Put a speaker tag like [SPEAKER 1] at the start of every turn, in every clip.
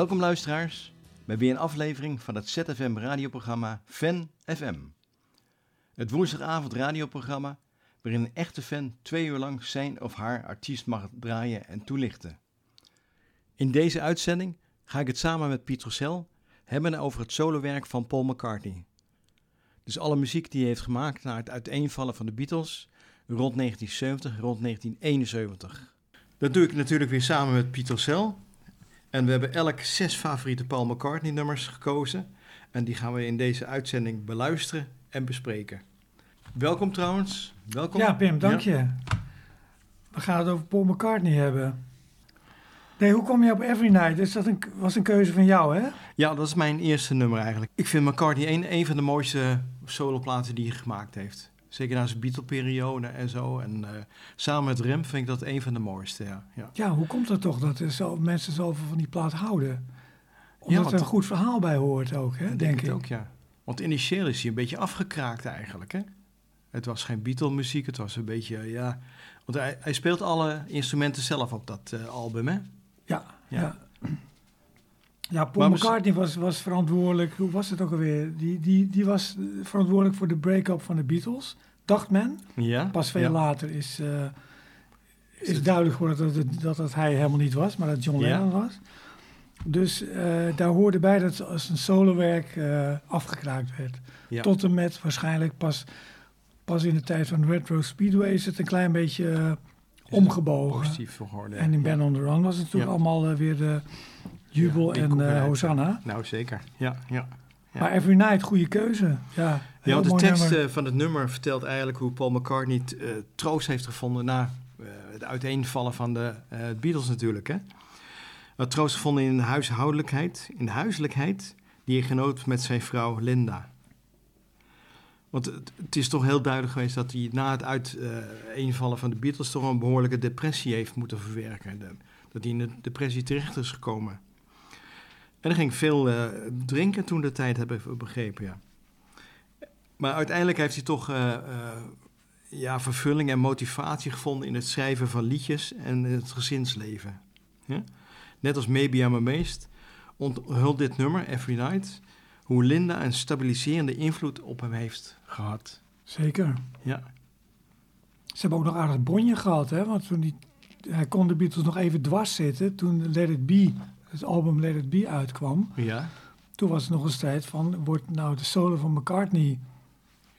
[SPEAKER 1] Welkom luisteraars bij weer een aflevering van het ZFM radioprogramma Fan FM. Het woensdagavond radioprogramma waarin een echte fan twee uur lang zijn of haar artiest mag draaien en toelichten. In deze uitzending ga ik het samen met Piet Rossel hebben over het solowerk van Paul McCartney. Dus alle muziek die hij heeft gemaakt na het uiteenvallen van de Beatles rond 1970, rond 1971. Dat doe ik natuurlijk weer samen met Piet Rossel. En we hebben elk zes favoriete Paul McCartney nummers gekozen. En die gaan we in deze uitzending beluisteren en bespreken. Welkom trouwens. Welkom.
[SPEAKER 2] Ja, Pim, dank
[SPEAKER 1] Ja.
[SPEAKER 2] je. We gaan het over Paul McCartney hebben. Nee, hoe kom je op Every Night? Dus dat een, was een keuze van jou, hè?
[SPEAKER 1] Ja, dat is mijn eerste nummer eigenlijk. Ik vind McCartney een, een van de mooiste soloplaten die hij gemaakt heeft. Zeker na zijn Beatle-periode en zo. En eh, samen met Rem vind ik dat een van de mooiste, ja. ja.
[SPEAKER 2] Ja, hoe komt het toch dat er zo, mensen zoveel van die plaat houden? Omdat er een goed verhaal bij hoort ook, hè?
[SPEAKER 1] Ik
[SPEAKER 2] Denk,
[SPEAKER 1] het
[SPEAKER 2] ik.
[SPEAKER 1] ook, ja. Want initieel is hij een beetje afgekraakt eigenlijk, hè. Het was geen Beatle-muziek, het was een beetje, ja... Want hij, hij speelt alle instrumenten zelf op dat eh, album, hè.
[SPEAKER 2] Ja,
[SPEAKER 1] Ja.
[SPEAKER 2] ja. Ja. Paul
[SPEAKER 1] Maar
[SPEAKER 2] McCartney was, was verantwoordelijk, hoe was het ook alweer? Die, die, die was verantwoordelijk voor de break-up van de Beatles, dacht men.
[SPEAKER 1] Ja.
[SPEAKER 2] Pas veel
[SPEAKER 1] ja.
[SPEAKER 2] later is, eh,
[SPEAKER 1] Is
[SPEAKER 2] duidelijk geworden dat het, dat het hij helemaal niet was, maar dat John
[SPEAKER 1] Ja.
[SPEAKER 2] Lennon was. Dus eh, daar hoorde bij dat als een solowerk eh afgekraakt werd.
[SPEAKER 1] Ja.
[SPEAKER 2] Tot en met waarschijnlijk pas, pas in de tijd van Retro Speedway is het een klein beetje omgebogen.
[SPEAKER 1] Positief geworden.
[SPEAKER 2] En in. Ben on the Run was het natuurlijk
[SPEAKER 1] Ja.
[SPEAKER 2] allemaal weer de jubel
[SPEAKER 1] Ja,
[SPEAKER 2] en eh, Hosanna.
[SPEAKER 1] Nou, zeker. Ja, ja. Ja.
[SPEAKER 2] Maar Every Night, goede keuze. Ja,
[SPEAKER 1] Ja, de tekst
[SPEAKER 2] nummer.
[SPEAKER 1] eh, van het nummer vertelt eigenlijk hoe Paul McCartney eh, troost heeft gevonden na het uiteenvallen van de Beatles natuurlijk. Hè? Wat troost gevonden in de huishoudelijkheid, in de huiselijkheid die hij genoot met zijn vrouw Linda. Want het, het is toch heel duidelijk geweest dat hij na het uiteenvallen van de Beatles toch een behoorlijke depressie heeft moeten verwerken. De- dat hij in de depressie terecht is gekomen. En er ging veel eh, drinken toen de tijd, heb ik begrepen, ja. Maar uiteindelijk heeft hij toch eh, eh, ja, vervulling en motivatie gevonden in het schrijven van liedjes en het gezinsleven. Ja? Net als Maybe I'm Amazed onthult dit nummer, Every Night, hoe Linda een stabiliserende invloed op hem heeft gehad.
[SPEAKER 3] Zeker.
[SPEAKER 1] Ja,
[SPEAKER 3] Ze hebben ook nog aardig bonje gehad, hè? Want toen die, hij kon de Beatles nog even dwars zitten. Toen Let It Be, het album Let It Be uitkwam.
[SPEAKER 1] ja,
[SPEAKER 3] Toen was het nog een strijd van, wordt nou de solo van McCartney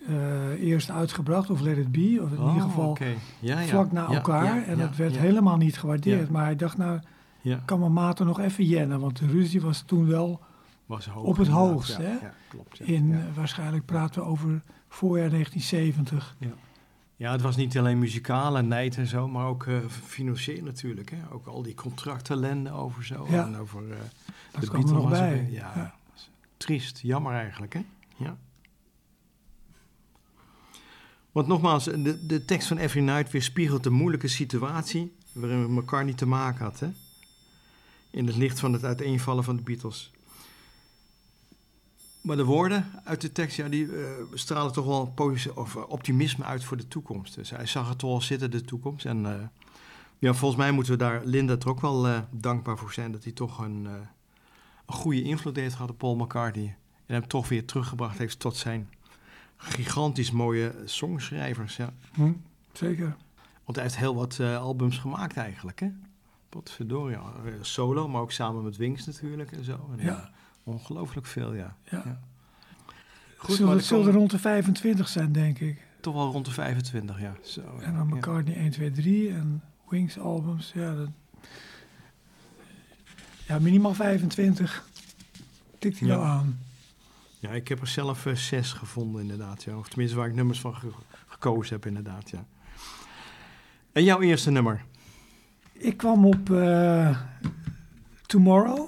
[SPEAKER 3] eh, eerst uitgebracht? Of Let It Be? Of in
[SPEAKER 1] Oh,
[SPEAKER 3] ieder geval
[SPEAKER 1] oké. ja, ja.
[SPEAKER 3] vlak na
[SPEAKER 1] Ja,
[SPEAKER 3] elkaar. en dat werd helemaal niet gewaardeerd. Maar hij dacht, nou,
[SPEAKER 1] Ja,
[SPEAKER 3] kan mijn maat er nog even jennen. Want de ruzie was toen wel
[SPEAKER 1] was hoog,
[SPEAKER 3] op het hoogst, hè?
[SPEAKER 1] Ja, klopt. Ja.
[SPEAKER 3] in, eh, waarschijnlijk praten we over voorjaar 1970.
[SPEAKER 1] Ja, het was niet alleen muzikale nijd en zo, maar ook eh, financieel natuurlijk. Hè? Ook al die contractellende over zo.
[SPEAKER 3] Ja.
[SPEAKER 1] En over eh,
[SPEAKER 3] Dat
[SPEAKER 1] de
[SPEAKER 3] kwam er nog
[SPEAKER 1] Beatles.
[SPEAKER 3] bij.
[SPEAKER 1] Ja,
[SPEAKER 3] Ja.
[SPEAKER 1] triest, jammer eigenlijk. Hè? Ja. Want nogmaals, de, de tekst van Every Night weerspiegelt de moeilijke situatie waarin McCartney te maken had. Hè? In het licht van het uiteenvallen van de Beatles. Maar de woorden uit de tekst, ja, die eh, stralen toch wel posi- of, eh, optimisme uit voor de toekomst. Dus hij zag het toch al zitten, de toekomst. En eh, ja, volgens mij moeten we daar Linda er ook wel dankbaar voor zijn dat hij toch een, een goede invloed heeft gehad op Paul McCartney. En hem toch weer teruggebracht heeft tot zijn gigantisch mooie songschrijvers. Ja.
[SPEAKER 3] Hm, zeker.
[SPEAKER 1] Want hij heeft heel wat albums gemaakt eigenlijk. Hè? Potverdorie, solo, maar ook samen met Wings natuurlijk en zo. En,
[SPEAKER 3] Ja.
[SPEAKER 1] Ongelooflijk veel, ja.
[SPEAKER 3] Ja.
[SPEAKER 1] Ja.
[SPEAKER 3] Goed,
[SPEAKER 1] maar
[SPEAKER 3] zullen, het zullen rond de 25 zijn, denk ik.
[SPEAKER 1] toch wel rond de 25, ja. Zo,
[SPEAKER 3] En dan
[SPEAKER 1] ja.
[SPEAKER 3] McCartney 1, 2, 3 en Wings albums. Ja, dat, ja minimaal 25 tikt hij
[SPEAKER 1] Ja.
[SPEAKER 3] wel aan.
[SPEAKER 1] Ja, ik heb er zelf eh, zes gevonden inderdaad. Ja. Of tenminste waar ik nummers van ge- gekozen heb inderdaad, ja. En jouw eerste nummer?
[SPEAKER 3] Ik kwam op eh, Tomorrow.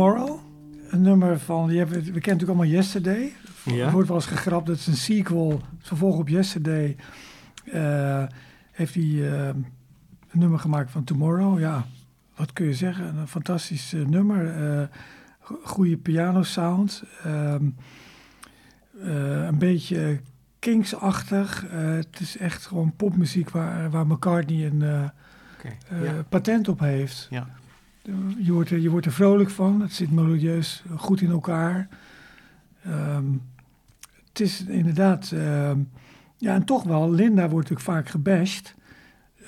[SPEAKER 4] Tomorrow.
[SPEAKER 2] Een nummer van, we kennen natuurlijk allemaal Yesterday.
[SPEAKER 1] Ja.
[SPEAKER 2] Er wordt wel eens gegrapt, dat is een sequel, het vervolg op Yesterday. eh, heeft hij eh, een nummer gemaakt van Tomorrow. Ja, wat kun je zeggen? Een fantastisch eh, nummer. go- goede piano sound. ehm, eh, een beetje Kings-achtig. Het is echt gewoon popmuziek waar, waar McCartney een
[SPEAKER 1] ja.
[SPEAKER 2] patent op heeft.
[SPEAKER 1] Ja.
[SPEAKER 2] Je wordt, er, je wordt er vrolijk van. Het zit melodieus goed in elkaar. Ehm, het is inderdaad... ehm, ja, en toch wel, Linda wordt natuurlijk vaak gebashed.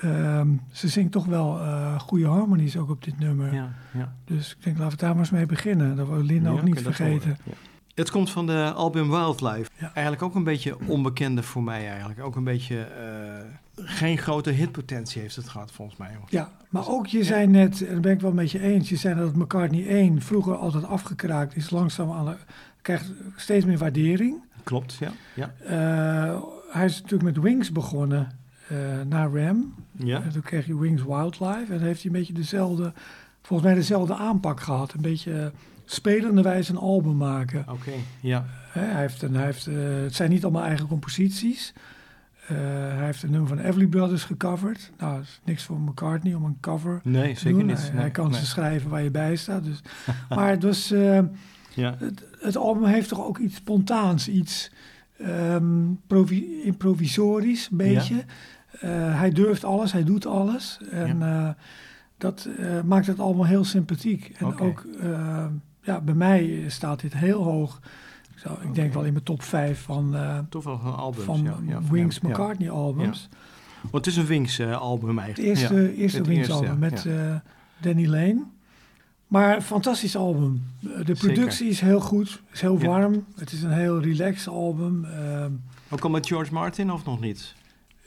[SPEAKER 2] Ehm, ze zingt toch wel eh, goede harmonies ook op dit nummer.
[SPEAKER 1] Ja, ja.
[SPEAKER 2] Dus ik denk, laten we daar maar eens mee beginnen. Dat we Linda
[SPEAKER 1] Ja,
[SPEAKER 2] ook niet vergeten.
[SPEAKER 1] Het komt van de album Wildlife.
[SPEAKER 2] Ja.
[SPEAKER 1] Eigenlijk ook een beetje onbekende voor mij eigenlijk. Ook een beetje... eh, geen grote hitpotentie heeft het gehad volgens mij.
[SPEAKER 2] Ja, maar ook je zei net, en daar ben ik wel met je eens, je zei dat McCartney 1 vroeger altijd afgekraakt is, langzaam aan de, krijgt steeds meer waardering.
[SPEAKER 1] Klopt, ja. Ja.
[SPEAKER 2] Eh, hij is natuurlijk met Wings begonnen eh na Ram.
[SPEAKER 1] ja.
[SPEAKER 2] En toen kreeg je Wings Wildlife en dan heeft hij een beetje dezelfde, volgens mij dezelfde aanpak gehad. Een beetje eh, spelende wijze een album maken.
[SPEAKER 1] Oké, ja.
[SPEAKER 2] Hij heeft een, hij heeft, het zijn niet allemaal eigen composities. Eh, hij heeft een nummer van Everly Brothers gecoverd. Nou, dat is niks voor McCartney om een cover
[SPEAKER 1] Nee,
[SPEAKER 2] te
[SPEAKER 1] zeker
[SPEAKER 2] doen.
[SPEAKER 1] niet.
[SPEAKER 2] Hij,
[SPEAKER 1] Nee,
[SPEAKER 2] hij kan
[SPEAKER 1] nee.
[SPEAKER 2] ze schrijven waar je bij staat. Dus. maar het, was, eh,
[SPEAKER 1] Ja.
[SPEAKER 2] het, het album heeft toch ook iets spontaans, iets provi- improvisorisch, een beetje. Eh, hij durft alles, hij doet alles. En dat maakt het allemaal heel sympathiek. En ook, ja, bij mij staat dit heel hoog. Ik, zou, ik denk wel in mijn top 5 van, eh,
[SPEAKER 1] van albums.
[SPEAKER 2] van
[SPEAKER 1] ja, ja, van
[SPEAKER 2] Wings
[SPEAKER 1] ja.
[SPEAKER 2] McCartney albums.
[SPEAKER 1] Want het is een Wings eh, album
[SPEAKER 2] Het
[SPEAKER 1] eigenlijk.
[SPEAKER 2] eerste,
[SPEAKER 1] Ja.
[SPEAKER 2] eerste
[SPEAKER 1] het
[SPEAKER 2] Wings
[SPEAKER 1] eerste,
[SPEAKER 2] album met eh, Danny Lane. Maar een fantastisch album. De
[SPEAKER 1] Zeker.
[SPEAKER 2] productie is heel goed, is heel warm. Het is een heel relaxed album. Ehm,
[SPEAKER 1] Ook al met George Martin of nog niet?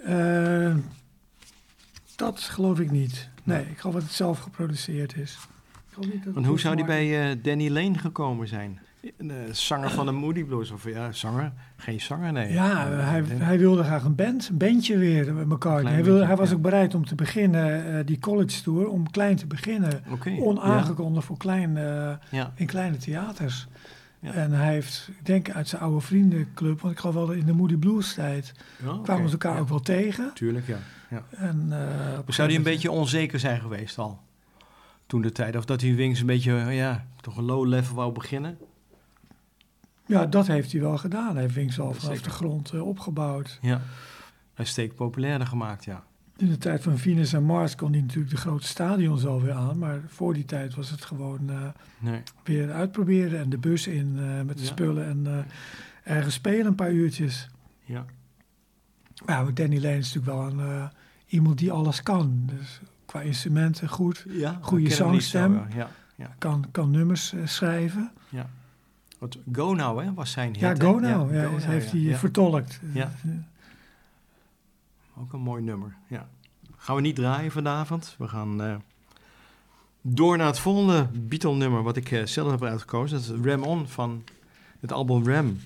[SPEAKER 2] eh, dat geloof ik niet. Nee, ik geloof dat het zelf geproduceerd is. Ik niet dat
[SPEAKER 1] Want
[SPEAKER 2] het
[SPEAKER 1] hoe zou die bij Danny Lane gekomen zijn? De zanger van de Moody Blues. Of ja, zanger? Geen zanger, nee.
[SPEAKER 2] Ja,
[SPEAKER 1] Eh,
[SPEAKER 2] hij, hij wilde graag een band, een bandje weer met McCartney.
[SPEAKER 1] klein
[SPEAKER 2] Hij, wilde,
[SPEAKER 1] beetje,
[SPEAKER 2] hij was
[SPEAKER 1] ja.
[SPEAKER 2] ook bereid om te beginnen, eh, die college tour, om klein te beginnen. Onaangekondigd voor klein, eh,
[SPEAKER 1] Ja.
[SPEAKER 2] in kleine theaters.
[SPEAKER 1] Ja.
[SPEAKER 2] En hij heeft, ik denk uit zijn oude vriendenclub, want ik geloof wel in de Moody Blues tijd,
[SPEAKER 1] oké.
[SPEAKER 2] kwamen ze elkaar ook wel tegen.
[SPEAKER 1] Tuurlijk, ja.
[SPEAKER 2] En, eh,
[SPEAKER 1] zou hij een beetje onzeker zijn geweest al? Toen de tijd. Of dat hij Wings een beetje, eh, ja, toch een low level wou beginnen?
[SPEAKER 2] Ja, dat heeft hij wel gedaan. Hij heeft Wings al vanaf de grond eh, opgebouwd.
[SPEAKER 1] Ja. Hij steekt populairder gemaakt, ja.
[SPEAKER 2] In de tijd van Venus en Mars kon hij natuurlijk de grote stadions alweer aan. Maar voor die tijd was het gewoon eh,
[SPEAKER 1] Nee.
[SPEAKER 2] weer uitproberen en de bus in eh, met de
[SPEAKER 1] Ja.
[SPEAKER 2] spullen en ergens spelen een paar uurtjes.
[SPEAKER 1] Ja.
[SPEAKER 2] Maar ja, Danny Lane is natuurlijk wel een, iemand die alles kan. Dus qua instrumenten goed,
[SPEAKER 1] ja
[SPEAKER 2] Goede
[SPEAKER 1] zo,
[SPEAKER 2] zangstem.
[SPEAKER 1] ja. Ja.
[SPEAKER 2] kan, kan nummers schrijven.
[SPEAKER 1] Wat, Go Now, hè, was zijn hit.
[SPEAKER 2] ja,
[SPEAKER 1] hè?
[SPEAKER 2] Go Now, ja,
[SPEAKER 1] Go Now,
[SPEAKER 2] heeft hij
[SPEAKER 1] ja. Ja.
[SPEAKER 2] vertolkt.
[SPEAKER 1] Ja. Ook een mooi nummer, ja. Gaan we niet draaien vanavond. We gaan eh, door naar het volgende Beatle-nummer... wat ik eh, zelf heb uitgekozen. Dat is Ram On van het album Ram.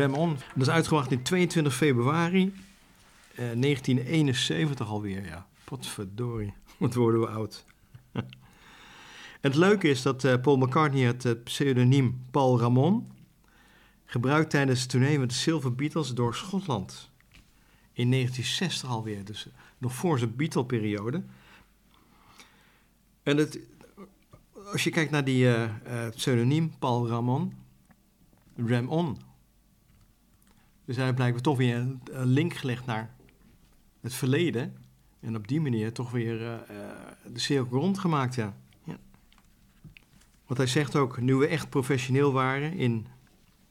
[SPEAKER 5] Ram On.
[SPEAKER 1] Dat is uitgebracht in 22 februari eh, 1971 alweer, ja. Potverdorie, wat worden we oud. het leuke is dat eh, Paul McCartney het eh, pseudoniem Paul Ramon gebruikt tijdens het tournee met de Silver Beatles door Schotland. In 1960 alweer, dus nog voor zijn Beatle-periode. En het, als je kijkt naar die eh, eh, pseudoniem Paul Ramon, Ram On. Dus hij blijkbaar toch weer een, een link gelegd naar het verleden. En op die manier toch weer eh, eh, de cirkel rondgemaakt, ja. ja. Want hij zegt ook, nu we echt professioneel waren in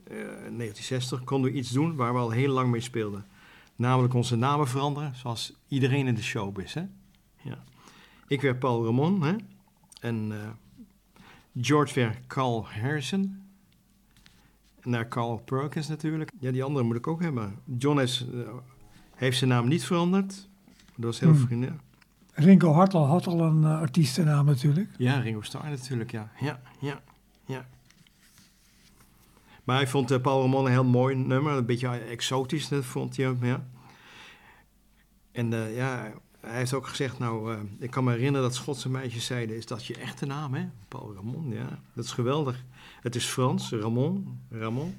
[SPEAKER 1] eh, 1960, konden we iets doen waar we al heel lang mee speelden. Namelijk onze namen veranderen, zoals iedereen in de showbiz, hè. Ja. Ik werd Paul Ramon, hè. En eh, George werd Carl Harrison. Naar Carl Perkins natuurlijk. Ja, die andere moet ik ook hebben. John is, eh, heeft zijn naam niet veranderd. Dat was heel
[SPEAKER 2] Hmm.
[SPEAKER 1] vriendelijk.
[SPEAKER 2] Ringo Hartel had al een eh, artiestennaam natuurlijk.
[SPEAKER 1] Ja, Ringo Starr natuurlijk, ja. Ja, ja, ja. Maar hij vond eh, Paul Ramon een heel mooi nummer. Een beetje exotisch, dat vond hij ook, ja. En ja, hij heeft ook gezegd, nou, ik kan me herinneren dat Schotse meisjes zeiden, is dat je echte naam, hè? Paul Ramon, ja. Dat is geweldig. Het is Frans, Ramon, Ramon.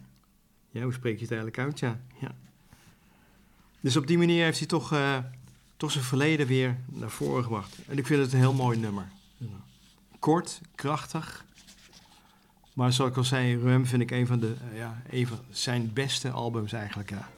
[SPEAKER 1] Ja, hoe spreek je het eigenlijk uit, ja. Dus op die manier heeft hij toch, eh, toch zijn verleden weer naar voren gebracht. En ik vind het een heel mooi nummer. Kort, krachtig. Maar zoals ik al zei, Rum vind ik een van, de, eh, ja, een van zijn beste albums eigenlijk, ja.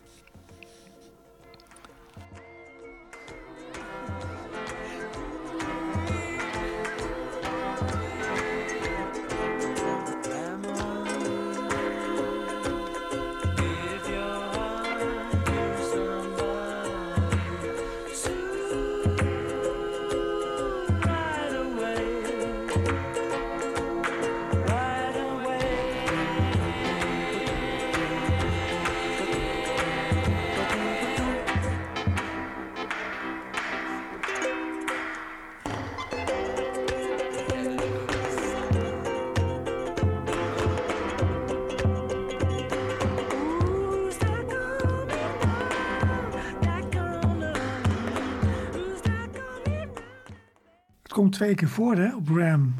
[SPEAKER 2] Twee keer voor hè, op Ram.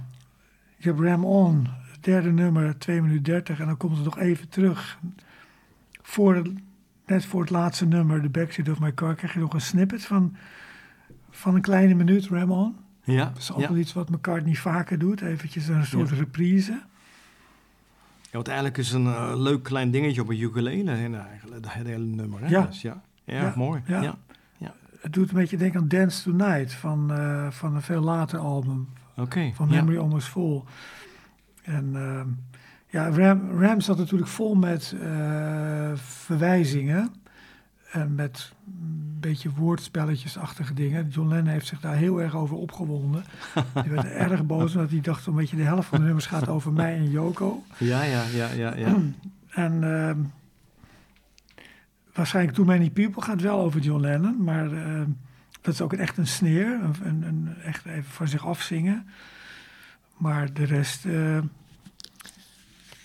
[SPEAKER 2] Je hebt Ram On, het derde nummer, 2 minuten 30. En dan komt het nog even terug. Voor het- net voor het laatste nummer, The Backseat of My Car, krijg je nog een snippet van, van een kleine minuut Ram On.
[SPEAKER 1] Ja,
[SPEAKER 2] Dat is ook
[SPEAKER 1] ja.
[SPEAKER 2] wel iets wat McCartney vaker doet. Eventjes een soort
[SPEAKER 1] Ja.
[SPEAKER 2] reprise.
[SPEAKER 1] Ja, want eigenlijk is een eh, leuk klein dingetje op een ukulele, hè, eigenlijk, het hele nummer. Hè?
[SPEAKER 2] Ja.
[SPEAKER 1] Dus ja. Ja,
[SPEAKER 2] Ja,
[SPEAKER 1] mooi.
[SPEAKER 2] ja. Het doet een beetje denken aan Dance Tonight van, eh, van een veel later album.
[SPEAKER 1] Oké.
[SPEAKER 2] van
[SPEAKER 1] ja.
[SPEAKER 2] Memory Almost Full. En ehm, ja, Ram, Ram zat natuurlijk vol met eh, verwijzingen. En met een beetje woordspelletjesachtige dingen. John Lennon heeft zich daar heel erg over opgewonden. Hij werd erg boos omdat hij dacht een beetje de helft van de nummers gaat over mij en Yoko.
[SPEAKER 1] Ja, ja, ja, ja, ja.
[SPEAKER 2] En ehm, waarschijnlijk Too Many People gaat wel over John Lennon. Maar ehm, dat is ook echt een sneer. Een, een, een- echt even van zich afzingen. Maar de rest, eh,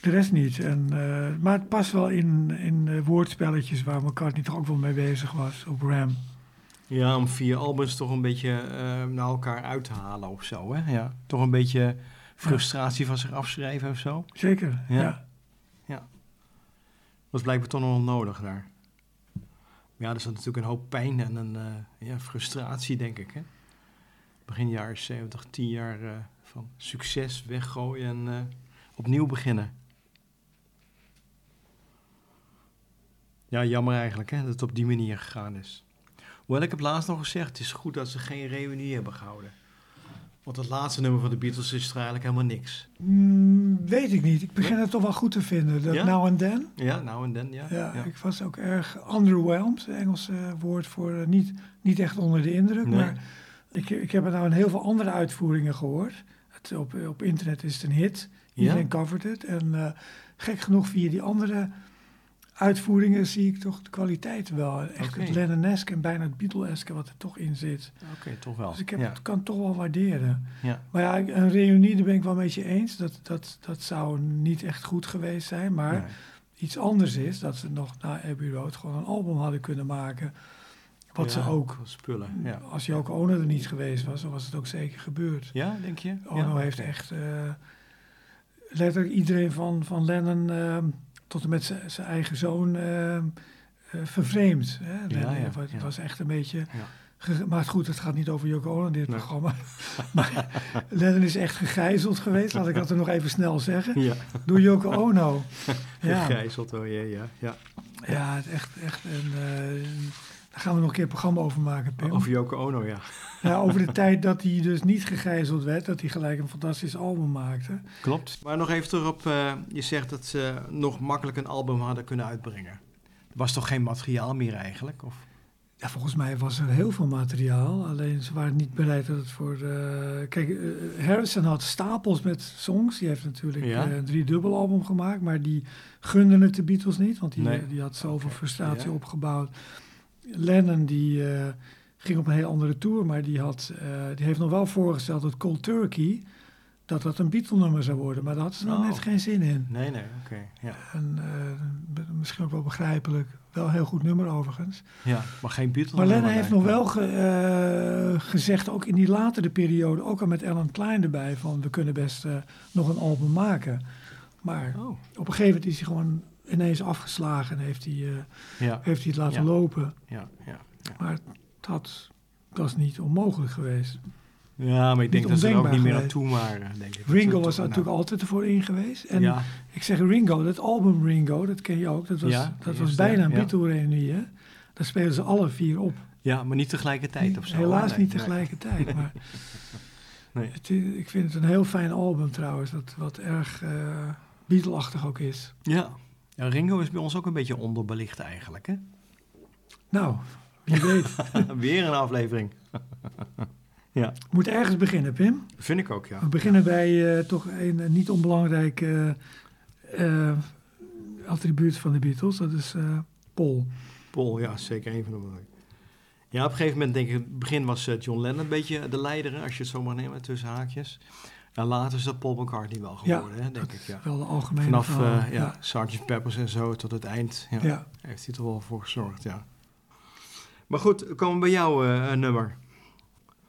[SPEAKER 2] de rest niet. En, eh, maar het past wel in, in eh, woordspelletjes waar McCartney toch ook wel mee bezig was op Ram.
[SPEAKER 1] Ja, om vier albums toch een beetje eh, naar elkaar uit te halen of zo, hè? Ja. Toch een beetje frustratie van zich afschrijven of zo.
[SPEAKER 2] Zeker,
[SPEAKER 1] Ja.
[SPEAKER 2] ja.
[SPEAKER 1] Dat is blijkbaar toch nog wel nodig daar. Ja, er zat natuurlijk een hoop pijn en een eh, ja, frustratie, denk ik. Hè? Begin jaren 70, tien jaar eh, van succes weggooien en eh, opnieuw beginnen. Ja, jammer eigenlijk hè, dat het op die manier gegaan is. Hoewel ik heb laatst nog gezegd, het is goed dat ze geen reunie hebben gehouden. Want het laatste nummer van de Beatles is er eigenlijk helemaal niks.
[SPEAKER 2] Mm, weet ik niet. Ik begin het toch wel goed te vinden. Dat
[SPEAKER 1] Ja?
[SPEAKER 2] Now and Then.
[SPEAKER 1] Ja, nou en dan, ja.
[SPEAKER 2] Ja,
[SPEAKER 1] ja.
[SPEAKER 2] ik was ook erg underwhelmed, het Engelse woord voor eh, niet, niet echt onder de indruk.
[SPEAKER 1] Nee.
[SPEAKER 2] Maar ik, ik heb het nou in heel veel andere uitvoeringen gehoord. Het, op, op internet is het een hit. Iedereen
[SPEAKER 1] Ja?
[SPEAKER 2] covert het. En eh, gek genoeg via die andere uitvoeringen zie ik toch de kwaliteit wel. Echt het Lennon-esque en bijna het Beatle-esque wat er toch in zit.
[SPEAKER 1] Oké, toch wel.
[SPEAKER 2] Dus ik heb,
[SPEAKER 1] ja.
[SPEAKER 2] het kan het toch wel waarderen.
[SPEAKER 1] Ja.
[SPEAKER 2] Maar ja, een reunie, daar ben ik wel met je eens. Dat, dat, dat zou niet echt goed geweest zijn. Maar
[SPEAKER 1] Nee.
[SPEAKER 2] iets anders is. Dat ze nog na Abbey Road gewoon een album hadden kunnen maken. Wat ze ook,
[SPEAKER 1] Spullen, ja.
[SPEAKER 2] als Yoko Ono er niet geweest was, dan was het ook zeker gebeurd.
[SPEAKER 1] Ja, denk je?
[SPEAKER 2] Ono heeft echt eh, letterlijk iedereen van, van Lennon eh, tot en met zijn eigen zoon eh, eh, vervreemd. Hè?
[SPEAKER 1] Ja,
[SPEAKER 2] was,
[SPEAKER 1] ja.
[SPEAKER 2] was echt een beetje... Maar goed, het gaat niet over Yoko Ono in dit
[SPEAKER 1] Nee.
[SPEAKER 2] programma. maar Lennon is echt gegijzeld geweest, laat ik dat er nog even snel zeggen,
[SPEAKER 1] Ja,
[SPEAKER 2] door Yoko Ono. ja,
[SPEAKER 1] gegijzeld, oh jee, ja. ja.
[SPEAKER 2] ja het echt, echt een... eh, daar gaan we nog een keer een programma over maken, Pim.
[SPEAKER 1] Over Yoko Ono, ja.
[SPEAKER 2] Ja, over de tijd dat hij dus niet gegijzeld werd, dat hij gelijk een fantastisch album maakte.
[SPEAKER 1] Klopt. Maar nog even terug op, eh, je zegt dat ze nog makkelijk een album hadden kunnen uitbrengen. Er was toch geen materiaal meer eigenlijk? Of?
[SPEAKER 2] Ja, volgens mij was er heel veel materiaal, alleen ze waren niet bereid dat het voor... eh, kijk, eh, Harrison had stapels met songs. Die heeft natuurlijk
[SPEAKER 1] Ja.
[SPEAKER 2] een driedubbel album gemaakt, maar die gunden het de Beatles niet, want die,
[SPEAKER 1] Nee.
[SPEAKER 2] die had zoveel frustratie
[SPEAKER 1] ja.
[SPEAKER 2] opgebouwd. Lennon die eh, ging op een heel andere tour, maar die, had, eh, die heeft nog wel voorgesteld dat Cold Turkey, dat dat een Beatle-nummer zou worden, maar daar hadden ze nog
[SPEAKER 1] Oh.
[SPEAKER 2] net geen zin in.
[SPEAKER 1] Nee, nee, oké. Ja.
[SPEAKER 2] En eh, misschien ook wel begrijpelijk, wel een heel goed nummer overigens.
[SPEAKER 1] ja, maar geen Beatles.
[SPEAKER 2] Maar Lennon heeft nog wel ge- gezegd, ook in die latere periode, ook al met Alan Klein erbij, van we kunnen best nog een album maken. Maar
[SPEAKER 1] Oh,
[SPEAKER 2] op een gegeven moment is hij gewoon ineens afgeslagen en heeft hij, eh,
[SPEAKER 1] ja,
[SPEAKER 2] heeft hij het laten
[SPEAKER 1] Ja.
[SPEAKER 2] lopen.
[SPEAKER 1] ja, ja.
[SPEAKER 2] Maar het had, dat is niet onmogelijk geweest.
[SPEAKER 1] Ja, maar ik denk dat ze er ook niet meer
[SPEAKER 2] geweest.
[SPEAKER 1] naartoe waren, denk ik.
[SPEAKER 2] Ringo was
[SPEAKER 1] toch-
[SPEAKER 2] er natuurlijk
[SPEAKER 1] nou,
[SPEAKER 2] altijd ervoor in geweest. En
[SPEAKER 1] ja,
[SPEAKER 2] ik zeg Ringo, dat album Ringo, dat ken je ook, dat was,
[SPEAKER 1] Ja,
[SPEAKER 2] dat was bijna een
[SPEAKER 1] ja.
[SPEAKER 2] Beatle-reunie. hè? Daar spelen ze alle vier op.
[SPEAKER 1] ja, maar niet tegelijkertijd of zo.
[SPEAKER 2] Helaas
[SPEAKER 1] Nee,
[SPEAKER 2] niet
[SPEAKER 1] nee.
[SPEAKER 2] tegelijkertijd, maar
[SPEAKER 1] Nee.
[SPEAKER 2] het ik vind het een heel fijn album trouwens, dat, wat erg eh Beatle-achtig ook is.
[SPEAKER 1] Ja. Ja, Ringo is bij ons ook een beetje onderbelicht eigenlijk, hè?
[SPEAKER 2] Nou, wie weet.
[SPEAKER 1] Weer een aflevering. ja,
[SPEAKER 2] We moeten ergens beginnen, Pim.
[SPEAKER 1] vind ik ook, ja.
[SPEAKER 2] We beginnen bij eh, toch een niet onbelangrijk eh, eh, attribuut van de Beatles, dat is Paul.
[SPEAKER 1] Paul, ja, zeker een van de belangrijke. Ja, op een gegeven moment denk ik, in het begin was John Lennon een beetje de leider, als je het zo mag nemen, tussen haakjes. En later is dat Paul McCartney wel geworden, hè, denk ik, ja.
[SPEAKER 2] Wel de algemene
[SPEAKER 1] Vanaf eh, ja, Sgt. Peppers en zo tot het eind ja, heeft hij er wel voor gezorgd, ja. Maar goed, we komen bij jou eh, een nummer.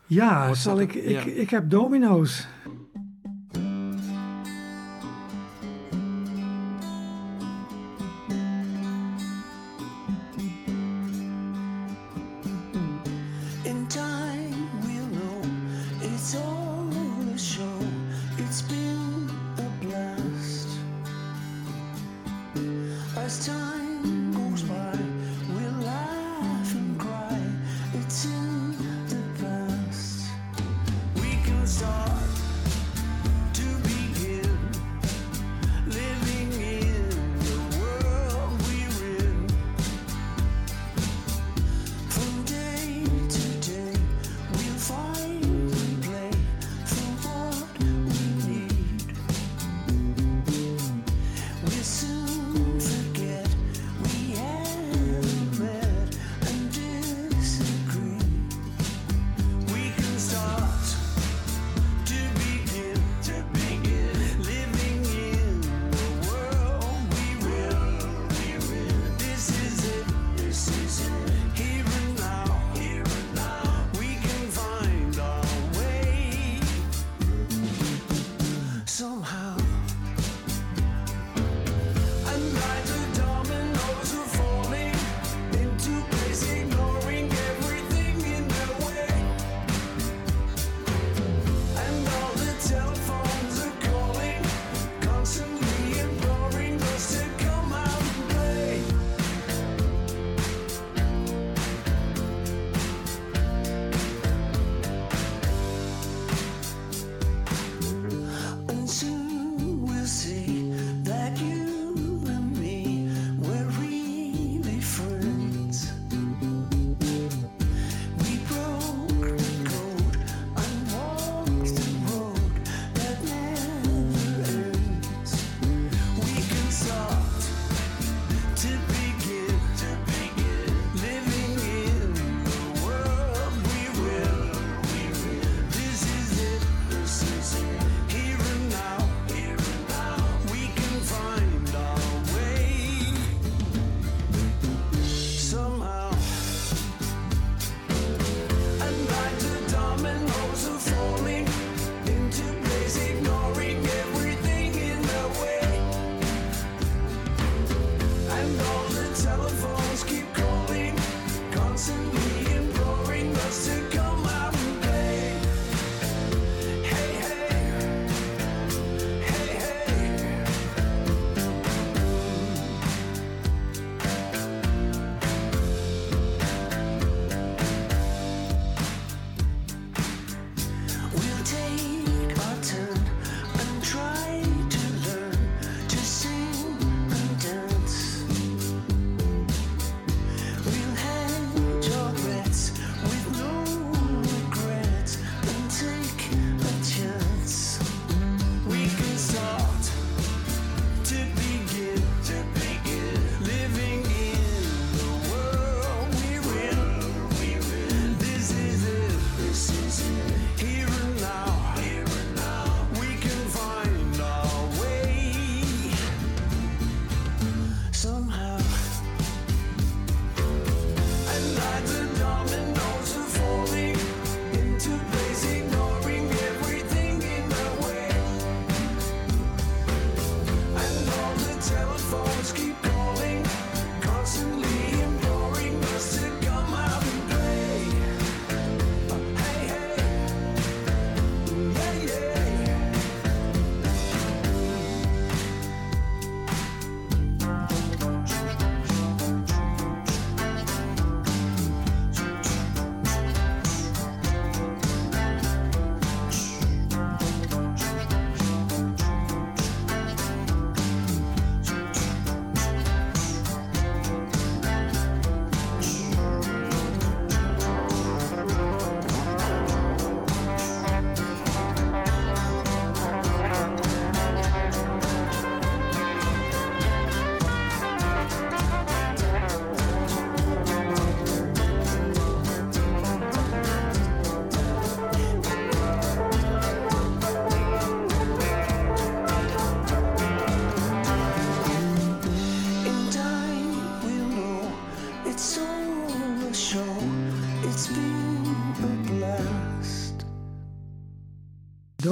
[SPEAKER 2] Ja,
[SPEAKER 1] Wat
[SPEAKER 2] zal ik, ik,
[SPEAKER 1] Ja.
[SPEAKER 2] ik heb domino's.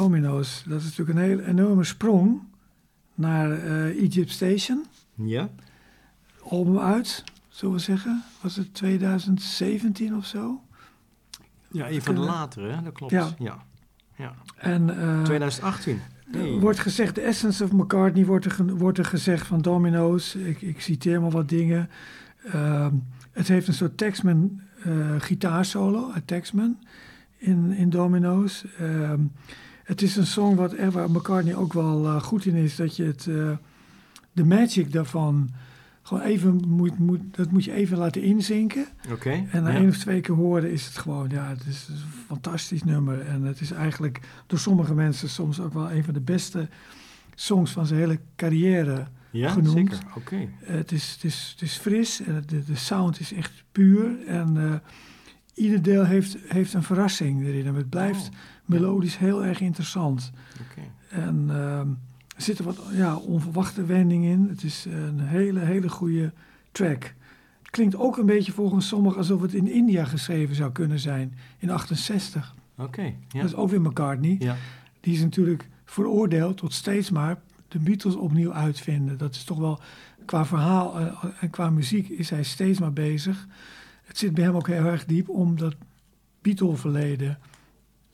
[SPEAKER 2] Domino's, dat is natuurlijk een hele enorme sprong naar eh, Egypt Station.
[SPEAKER 1] Ja?
[SPEAKER 2] Album uit, zullen we zeggen. Was het 2017 of zo?
[SPEAKER 1] Ja, een van de latere, hè? dat klopt.
[SPEAKER 2] Ja.
[SPEAKER 1] ja. ja.
[SPEAKER 2] En eh,
[SPEAKER 1] 2018. Nee.
[SPEAKER 2] wordt gezegd, de essence of McCartney wordt er, wordt er gezegd van Domino's. Ik, ik citeer maar wat dingen. Ehm, het heeft een soort Texman eh, gitaarsolo uit Texman in, in Domino's. Het is een song wat, waar McCartney ook wel eh, goed in is. Dat je het, eh, de magic daarvan gewoon even moet, moet, dat moet je even laten inzinken.
[SPEAKER 1] Oké.
[SPEAKER 2] En na
[SPEAKER 1] ja.
[SPEAKER 2] één of twee keer horen is het gewoon, ja, het is een fantastisch nummer. En het is eigenlijk door sommige mensen soms ook wel een van de beste songs van zijn hele carrière.
[SPEAKER 1] ja,
[SPEAKER 2] genoemd.
[SPEAKER 1] zeker. Oké.
[SPEAKER 2] Het is, het is, het is fris, en de, de sound is echt puur. En eh, ieder deel heeft, heeft een verrassing erin. En het blijft
[SPEAKER 1] Oh,
[SPEAKER 2] melodisch heel erg interessant. En ehm, er zitten wat ja, onverwachte wendingen in. Het is een hele, hele goede track. Het klinkt ook een beetje volgens sommigen alsof het in India geschreven zou kunnen zijn. In 68.
[SPEAKER 1] Oké. Ja.
[SPEAKER 2] Dat is ook weer McCartney.
[SPEAKER 1] ja.
[SPEAKER 2] Die is natuurlijk veroordeeld tot steeds maar de Beatles opnieuw uitvinden. Dat is toch wel, qua verhaal eh, en qua muziek is hij steeds maar bezig. Het zit bij hem ook heel erg diep om dat Beatle-verleden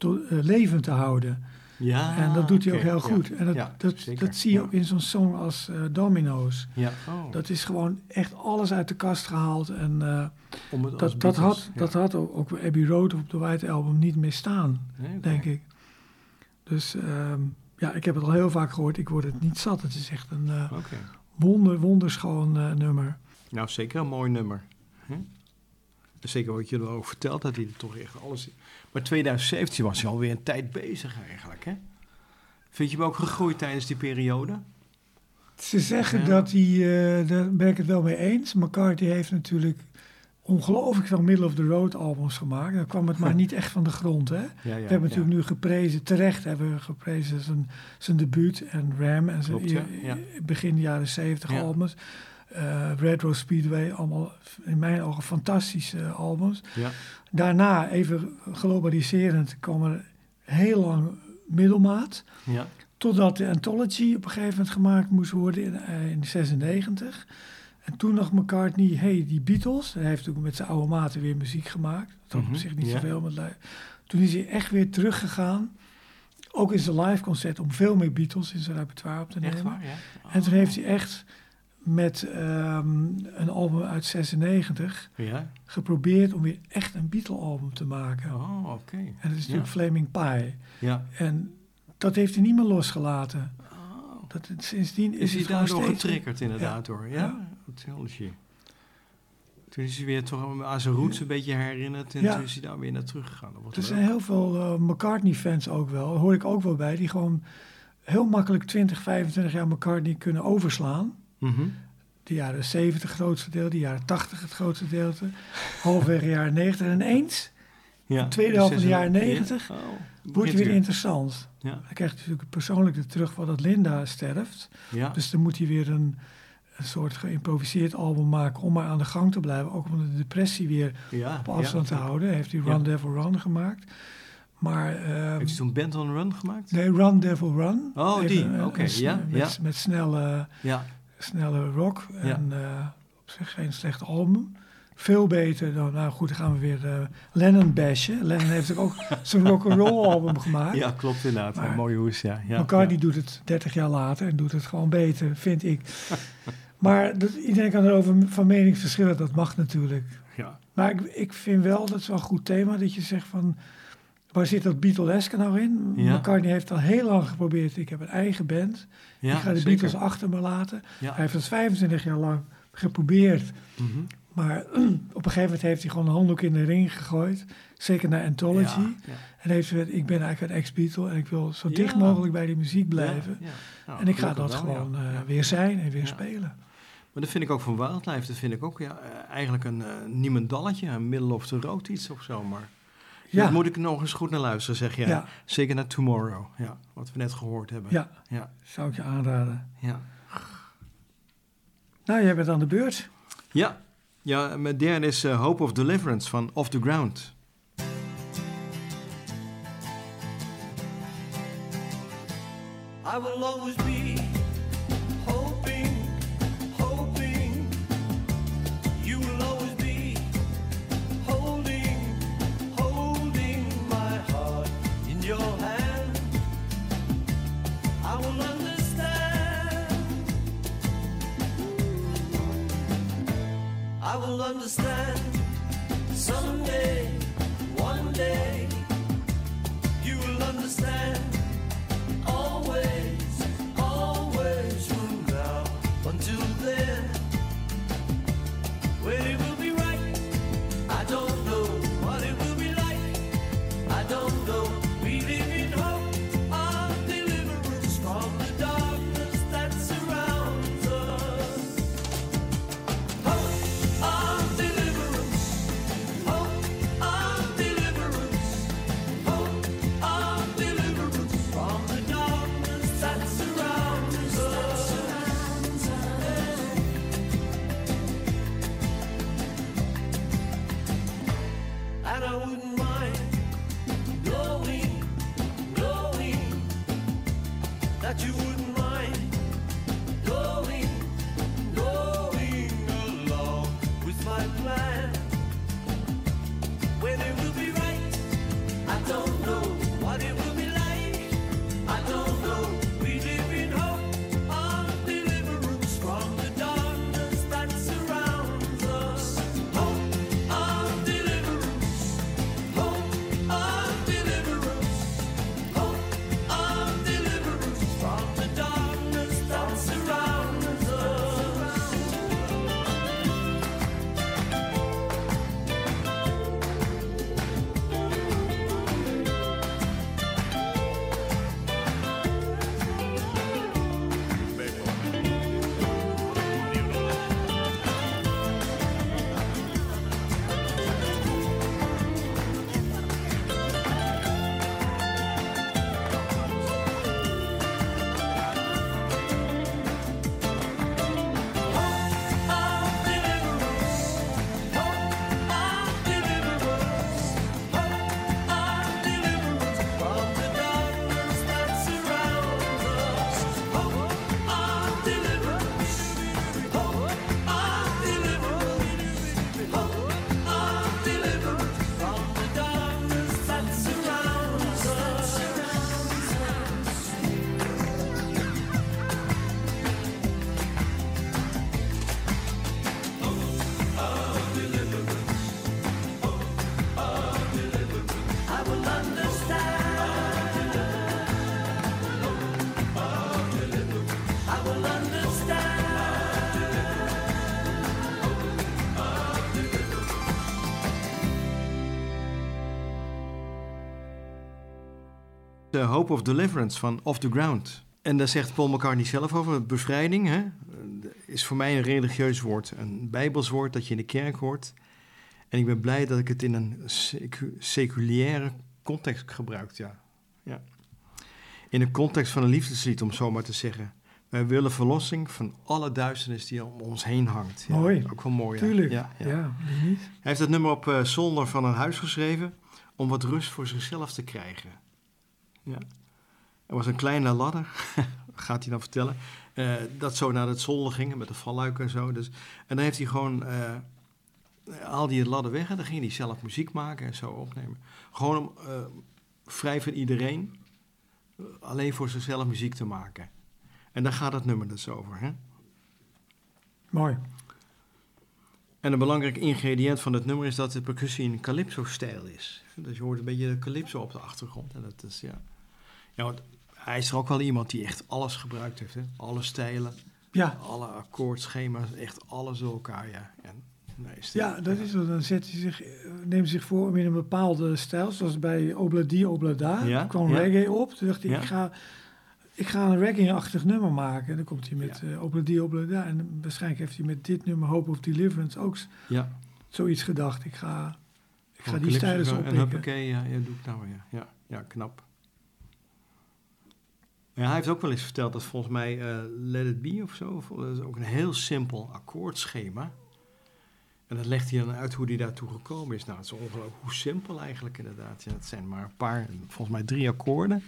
[SPEAKER 2] eh, levend te houden.
[SPEAKER 1] Ja,
[SPEAKER 2] En dat doet hij ook heel
[SPEAKER 1] ja.
[SPEAKER 2] goed. En dat,
[SPEAKER 1] Ja,
[SPEAKER 2] dat,
[SPEAKER 1] zeker,
[SPEAKER 2] dat zie je
[SPEAKER 1] ja.
[SPEAKER 2] ook in zo'n song als eh, Domino's.
[SPEAKER 1] Ja. Oh,
[SPEAKER 2] Dat is gewoon echt alles uit de kast gehaald. En eh,
[SPEAKER 1] om het
[SPEAKER 2] dat, dat, had,
[SPEAKER 1] ja.
[SPEAKER 2] dat had ook, ook Abbey Road op de White Album niet meer staan,
[SPEAKER 1] Nee,
[SPEAKER 2] denk ik. Dus ehm, ja, ik heb het al heel vaak gehoord. Ik word het niet zat. Het is echt een eh,
[SPEAKER 1] Oké.
[SPEAKER 2] wonder, wonderschoon eh, nummer.
[SPEAKER 1] Nou, zeker een mooi nummer. Hè? Zeker wat je erover vertelt, dat hij er toch echt alles... Maar 2017 was hij alweer een tijd bezig eigenlijk, hè? Vind je hem ook gegroeid tijdens die periode?
[SPEAKER 2] Ze zeggen
[SPEAKER 1] Ja.
[SPEAKER 2] dat hij, eh, daar ben ik het wel mee eens. McCarthy heeft natuurlijk ongelooflijk veel middle of the road albums gemaakt. Dan kwam het maar niet echt van de grond, hè?
[SPEAKER 1] Ja, ja,
[SPEAKER 2] we hebben natuurlijk nu geprezen, terecht hebben we geprezen zijn, zijn debuut en Ram en zijn
[SPEAKER 1] Klopt, ja.
[SPEAKER 2] begin jaren 70
[SPEAKER 1] Ja.
[SPEAKER 2] albums. Eh Red Rose Speedway, allemaal in mijn ogen fantastische albums.
[SPEAKER 1] Ja,
[SPEAKER 2] Daarna, even globaliserend, kwam er heel lang middelmaat.
[SPEAKER 1] ja.
[SPEAKER 2] Totdat de Anthology op een gegeven moment gemaakt moest worden in, eh, in 96. En toen nog McCartney, hey, die Beatles. Hij heeft natuurlijk met zijn oude maten weer muziek gemaakt. Dat had
[SPEAKER 1] Mhm,
[SPEAKER 2] op zich niet zoveel. Maar toen is hij echt weer teruggegaan. Ook in zijn live concert om veel meer Beatles in zijn repertoire op te nemen.
[SPEAKER 1] Echt waar, ja?
[SPEAKER 2] En toen heeft hij echt met ehm, een album uit 96
[SPEAKER 1] Ja?
[SPEAKER 2] geprobeerd om weer echt een Beatle-album te maken.
[SPEAKER 1] Oh, oké.
[SPEAKER 2] En dat is natuurlijk
[SPEAKER 1] Ja.
[SPEAKER 2] Flaming Pie.
[SPEAKER 1] Ja.
[SPEAKER 2] En dat heeft hij niet meer losgelaten.
[SPEAKER 1] Oh.
[SPEAKER 2] Dat, het- sindsdien is,
[SPEAKER 1] Is hij daardoor
[SPEAKER 2] steeds...
[SPEAKER 1] getriggerd inderdaad hoor? Ja,
[SPEAKER 2] Ja.
[SPEAKER 1] Toen is hij weer toch aan zijn roots een beetje herinnerd en
[SPEAKER 2] Ja.
[SPEAKER 1] toen is hij daar weer naar teruggegaan.
[SPEAKER 2] Er
[SPEAKER 1] leuk.
[SPEAKER 2] zijn heel veel eh, McCartney-fans ook wel, daar hoor ik ook wel bij, die gewoon heel makkelijk 20, 25 jaar McCartney kunnen overslaan.
[SPEAKER 1] Mhm.
[SPEAKER 2] De jaren 70 het grootste deel, de jaren 80 het grootste gedeelte, halverwege jaren 90. En ineens
[SPEAKER 1] Ja.
[SPEAKER 2] tweede helft van de jaren 90
[SPEAKER 1] Ja. Oh,
[SPEAKER 2] wordt het weer interessant.
[SPEAKER 1] Ja.
[SPEAKER 2] Dan krijgt hij natuurlijk persoonlijk de terugval dat Linda sterft.
[SPEAKER 1] Ja.
[SPEAKER 2] Dus dan moet hij weer een, een soort geïmproviseerd album maken om maar aan de gang te blijven. Ook om de depressie weer
[SPEAKER 1] ja.
[SPEAKER 2] op afstand
[SPEAKER 1] ja.
[SPEAKER 2] te houden. Heeft hij
[SPEAKER 1] Ja.
[SPEAKER 2] Run Devil Run gemaakt. Maar ehm,
[SPEAKER 1] Heeft hij toen Band on Run gemaakt?
[SPEAKER 2] nee, Run Devil Run.
[SPEAKER 1] Oh,
[SPEAKER 2] Even
[SPEAKER 1] die. Oké, ja,
[SPEAKER 2] Met,
[SPEAKER 1] ja.
[SPEAKER 2] met snelle,
[SPEAKER 1] Ja.
[SPEAKER 2] Snelle rock. En eh, op zich geen slecht album. Veel beter dan, nou goed, dan gaan we weer eh, Lennon bashen. Lennon heeft ook zijn rock'n'roll album gemaakt.
[SPEAKER 1] Ja, klopt inderdaad.
[SPEAKER 2] Maar-
[SPEAKER 1] mooie hoes, ja. ja
[SPEAKER 2] McCartney doet het 30 jaar later en doet het gewoon beter, vind ik. maar dat, iedereen kan erover van mening verschillen, dat mag natuurlijk.
[SPEAKER 1] Ja.
[SPEAKER 2] Maar ik, ik vind wel, dat is wel een goed thema, dat je zegt van... Waar zit dat Beatleske nou in?
[SPEAKER 1] Ja.
[SPEAKER 2] McCartney heeft al heel lang geprobeerd. Ik heb een eigen band.
[SPEAKER 1] Ja,
[SPEAKER 2] ik ga de
[SPEAKER 1] zeker.
[SPEAKER 2] Beatles achter me laten. Hij heeft dat 25 jaar lang geprobeerd.
[SPEAKER 1] Mhm.
[SPEAKER 2] Maar op een gegeven moment heeft hij gewoon een handdoek in de ring gegooid. Zeker naar Anthology.
[SPEAKER 1] Ja, ja.
[SPEAKER 2] En heeft gezegd, ik ben eigenlijk een ex-Beatle en ik wil zo
[SPEAKER 1] Ja.
[SPEAKER 2] dicht mogelijk bij die muziek blijven.
[SPEAKER 1] Nou,
[SPEAKER 2] en ik ga dat
[SPEAKER 1] wel,
[SPEAKER 2] gewoon eh, weer zijn en weer spelen.
[SPEAKER 1] Maar dat vind ik ook van Wildlife, dat vind ik ook ja, eh, eigenlijk een eh niemendalletje, een middle of the road iets of zo. Maar
[SPEAKER 2] Ja.
[SPEAKER 1] daar moet ik nog eens goed naar luisteren, zeg jij.
[SPEAKER 2] Ja.
[SPEAKER 1] Zeker naar Tomorrow, ja, wat we net gehoord hebben.
[SPEAKER 2] Ja,
[SPEAKER 1] Ja,
[SPEAKER 2] zou ik je aanraden.
[SPEAKER 1] ja.
[SPEAKER 2] Nou, jij bent aan de beurt.
[SPEAKER 1] ja. ja mijn derde is eh, Hope of Deliverance van Off the Ground.
[SPEAKER 3] I will always be I will understand someday, one day. Hope of Deliverance
[SPEAKER 1] van Off the Ground. En daar zegt Paul McCartney zelf over, bevrijding hè, is voor mij een religieus woord. Een bijbels woord dat je in de kerk hoort. En ik ben blij dat ik het in een secu- seculiere context gebruik, ja. ja. In een context van een liefdeslied, om zo maar te zeggen. Wij willen verlossing van alle duisternis die om ons heen hangt. Ja,
[SPEAKER 2] Mooi.
[SPEAKER 1] Ook wel mooi, ja.
[SPEAKER 2] Tuurlijk.
[SPEAKER 1] Ja,
[SPEAKER 2] Ja,
[SPEAKER 1] ja.
[SPEAKER 2] wie niet?
[SPEAKER 1] Hij heeft het nummer op eh, zolder van een huis geschreven om wat rust voor zichzelf te krijgen. Ja. Er was een kleine ladder, gaat hij dan vertellen. Eh, dat zo naar het zolder ging met de valluik en zo. Dus, en dan heeft hij gewoon, eh haalde hij het ladder weg en dan ging hij zelf muziek maken en zo opnemen. Gewoon om, eh, vrij van iedereen, alleen voor zichzelf muziek te maken. En daar gaat het nummer dus over. Hè?
[SPEAKER 2] Mooi.
[SPEAKER 1] En een belangrijk ingrediënt van het nummer is dat de percussie in calypso-stijl is. Dus je hoort een beetje de calypso op de achtergrond. En dat is, ja... ja want hij is er ook wel iemand die echt alles gebruikt heeft. Hè? Alle stijlen,
[SPEAKER 2] Ja,
[SPEAKER 1] alle akkoordschema's, echt alles door elkaar, ja. En, nee,
[SPEAKER 2] ja dat is het. Dan zet hij zich, eh, neemt hij zich voor om in een bepaalde stijl, zoals bij Obladi Oblada,
[SPEAKER 1] Ja,
[SPEAKER 2] kwam
[SPEAKER 1] ja.
[SPEAKER 2] reggae op. Toen dacht hij, ik, ga, ik ga een reggae-achtig nummer maken. En dan komt hij met
[SPEAKER 1] Ja.
[SPEAKER 2] eh Obladi Oblada. En waarschijnlijk heeft hij met dit nummer Hope of Deliverance ook zoiets gedacht. Ik ga, ik ga die stijlen
[SPEAKER 1] zo, En ja, ja, doe ik nou weer. Ja, ja, knap. Ja, hij heeft ook wel eens verteld dat volgens mij eh, Let It Be of zo, dat is ook een heel simpel akkoordschema. En dat legt hij dan uit hoe hij daartoe gekomen is. Nou, het is ongelooflijk hoe simpel eigenlijk inderdaad. Ja, het zijn maar een paar, volgens mij drie akkoorden.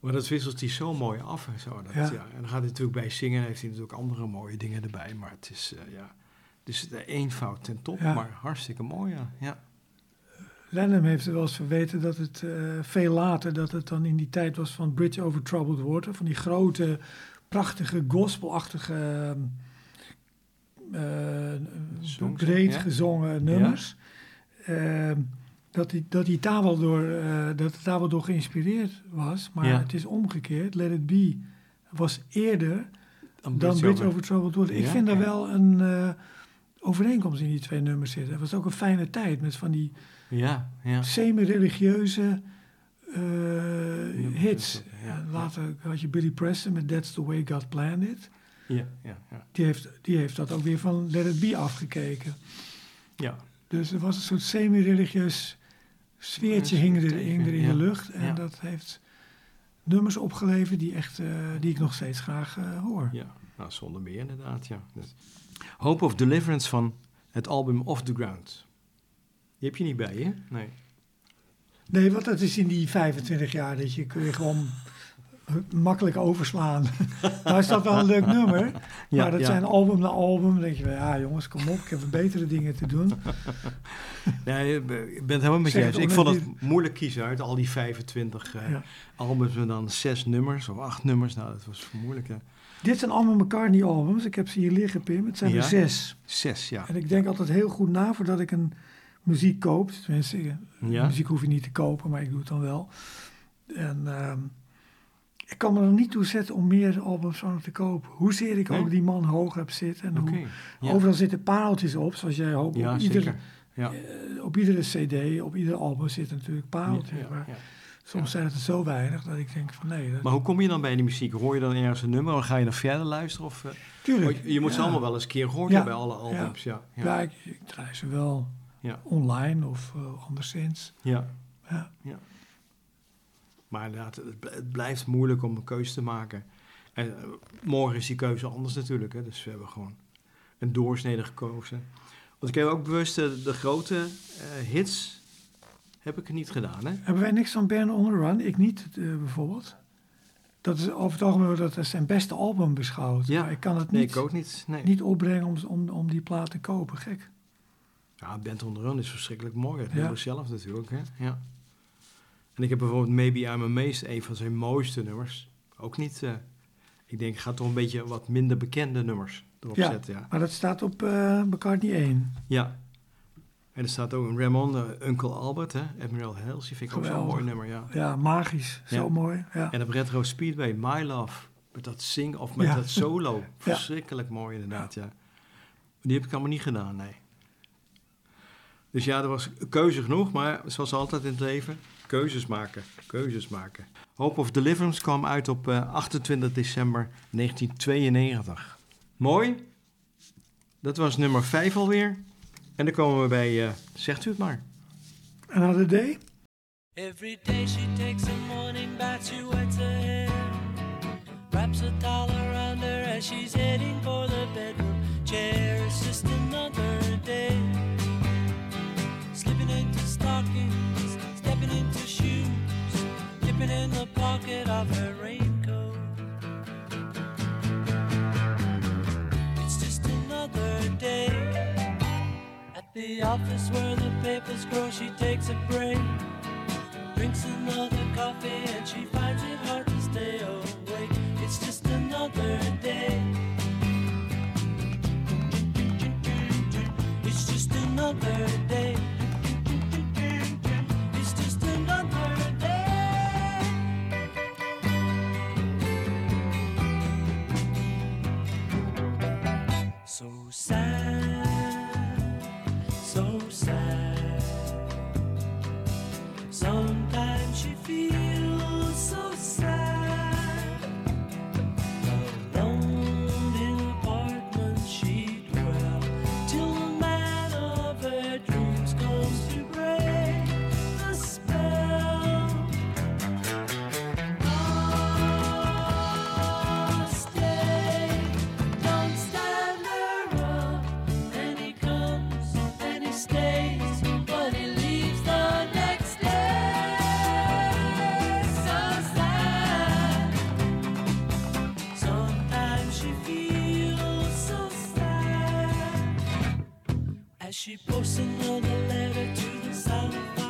[SPEAKER 1] Maar dat wisselt hij zo mooi af en zo. Dat,
[SPEAKER 2] Ja.
[SPEAKER 1] ja. En dan gaat hij natuurlijk bij zingen, heeft hij natuurlijk andere mooie dingen erbij. Maar het is, eh, ja, dus de eenvoud ten top,
[SPEAKER 2] Ja.
[SPEAKER 1] maar hartstikke mooi, ja. ja.
[SPEAKER 2] Lennon heeft er wel eens verweten dat het eh, veel later, dat het dan in die tijd was van Bridge Over Troubled Water, van die grote, prachtige, gospelachtige,
[SPEAKER 1] Songs,
[SPEAKER 2] breed
[SPEAKER 1] ja.
[SPEAKER 2] gezongen nummers. Eh, dat, die, dat, die daar wel door, dat het daar wel door geïnspireerd was. Maar
[SPEAKER 1] Ja.
[SPEAKER 2] het is omgekeerd. Let It Be was eerder dan
[SPEAKER 1] Bridge
[SPEAKER 2] Bridge
[SPEAKER 1] Over-
[SPEAKER 2] Troubled Water. Ik vind daar wel een overeenkomst in die twee nummers zitten. Het was ook een fijne tijd met van die
[SPEAKER 1] Ja, ja.
[SPEAKER 2] semi-religieuze eh, hits.
[SPEAKER 1] ja,
[SPEAKER 2] later had je Billy Preston met That's the Way God Planned It.
[SPEAKER 1] Ja, ja, ja.
[SPEAKER 2] Die heeft, die heeft dat ook weer van Let It Be afgekeken.
[SPEAKER 1] ja.
[SPEAKER 2] Dus er was een soort semi-religieus sfeertje hing er, hing er in de lucht. En dat heeft nummers opgeleverd die, echt, eh, die ik nog steeds graag eh, hoor.
[SPEAKER 1] ja. Nou, zonder meer inderdaad, ja. Dus. Hope of Deliverance van het album Off the Ground. Die heb je niet bij je? Nee.
[SPEAKER 2] Nee, want dat is in die 25 jaar dat je kun je gewoon makkelijk overslaan. nou is dat wel een leuk nummer.
[SPEAKER 1] Ja,
[SPEAKER 2] maar dat
[SPEAKER 1] ja.
[SPEAKER 2] zijn album na album. Dan denk je, ja jongens, kom op, ik heb betere dingen te doen.
[SPEAKER 1] Nee, ik ben het helemaal met je eens. Ik vond het moeilijk kiezen uit al die 25 eh,
[SPEAKER 2] Ja.
[SPEAKER 1] albums en dan zes nummers of acht nummers. Nou, dat was moeilijk. hè.
[SPEAKER 2] Dit zijn allemaal McCartney albums. Ik heb ze hier liggen, Pim. Het zijn er zes.
[SPEAKER 1] Zes, ja.
[SPEAKER 2] En ik denk altijd heel goed na voordat ik een muziek koop. Tenminste,
[SPEAKER 1] Ja?
[SPEAKER 2] muziek hoef je niet te kopen, maar ik doe het dan wel. En ehm, ik kan me er niet toe zetten om meer albums van hem te kopen. Hoezeer ik
[SPEAKER 1] Nee?
[SPEAKER 2] ook die man hoog heb zitten. En
[SPEAKER 1] Oké.
[SPEAKER 2] hoe,
[SPEAKER 1] Ja.
[SPEAKER 2] Overal zitten pareltjes op, zoals jij hoopt.
[SPEAKER 1] Ja,
[SPEAKER 2] op, ieder, eh, op iedere cd, op ieder album zitten natuurlijk pareltjes. Maar soms zijn het er zo weinig dat ik denk van nee. Dat,
[SPEAKER 1] Maar hoe kom je dan bij die muziek? Hoor je dan ergens een nummer? Dan ga je dan verder luisteren? Of, eh,
[SPEAKER 2] tuurlijk.
[SPEAKER 1] oh, je moet ze allemaal wel eens een keer
[SPEAKER 2] Ja.
[SPEAKER 1] hebben, alle albums. Ja, ja.
[SPEAKER 2] Ja, ik, ik draai ze wel
[SPEAKER 1] Ja.
[SPEAKER 2] online of eh, anderszins.
[SPEAKER 1] ja.
[SPEAKER 2] Ja.
[SPEAKER 1] Maar inderdaad, het, bl- het blijft moeilijk om een keuze te maken. En eh, morgen is die keuze anders natuurlijk. Hè? Dus we hebben gewoon een doorsnede gekozen. Want ik heb ook bewust eh, de grote hits heb ik niet gedaan. Hè?
[SPEAKER 2] Hebben wij niks van Ben on the Run? Ik niet bijvoorbeeld. Dat is over het algemeen dat als zijn beste album beschouwd.
[SPEAKER 1] Ja.
[SPEAKER 2] Maar ik kan het
[SPEAKER 1] Nee,
[SPEAKER 2] niet,
[SPEAKER 1] ik ook niet. Nee.
[SPEAKER 2] niet opbrengen om, om, om die plaat te kopen. Gek.
[SPEAKER 1] Ja, Band on the Run is verschrikkelijk mooi. Het
[SPEAKER 2] Ja.
[SPEAKER 1] zelf natuurlijk. Hè? Ja. En ik heb bijvoorbeeld Maybe I'm Amazed, een van zijn mooiste nummers. Ook niet... eh, ik denk, ik ga toch een beetje wat minder bekende nummers erop
[SPEAKER 2] Ja.
[SPEAKER 1] zetten. Ja.
[SPEAKER 2] Maar dat staat op eh McCartney 1.
[SPEAKER 1] Ja. En er staat ook een Ramon, Uncle Albert, hè? Admiral Halsey, vind ik ook zo'n mooi nummer, ja.
[SPEAKER 2] Ja, magisch. Zo mooi. Ja.
[SPEAKER 1] En op Retro Speedway, My Love, met dat zing of met dat solo. Verschrikkelijk mooi inderdaad, ja. Die heb ik allemaal niet gedaan, nee. Dus ja, er was keuze genoeg, maar zoals altijd in het leven, keuzes maken, keuzes maken. Hope of Deliverance kwam uit op eh, 28 december 1992. Mooi. Dat was nummer 5 alweer. En dan komen we bij, eh, zegt u het maar.
[SPEAKER 2] Another Day?
[SPEAKER 3] Every day she takes a morning bath, she wets her hair, wraps a towel around her as she's heading for the bedroom chair. It's just another it in the pocket of her raincoat. It's just another day. At the office where the papers grow, she takes a break. Drinks another coffee and she finds it hard to stay awake. It's just another day. It's just another day. She posts another letter to the silent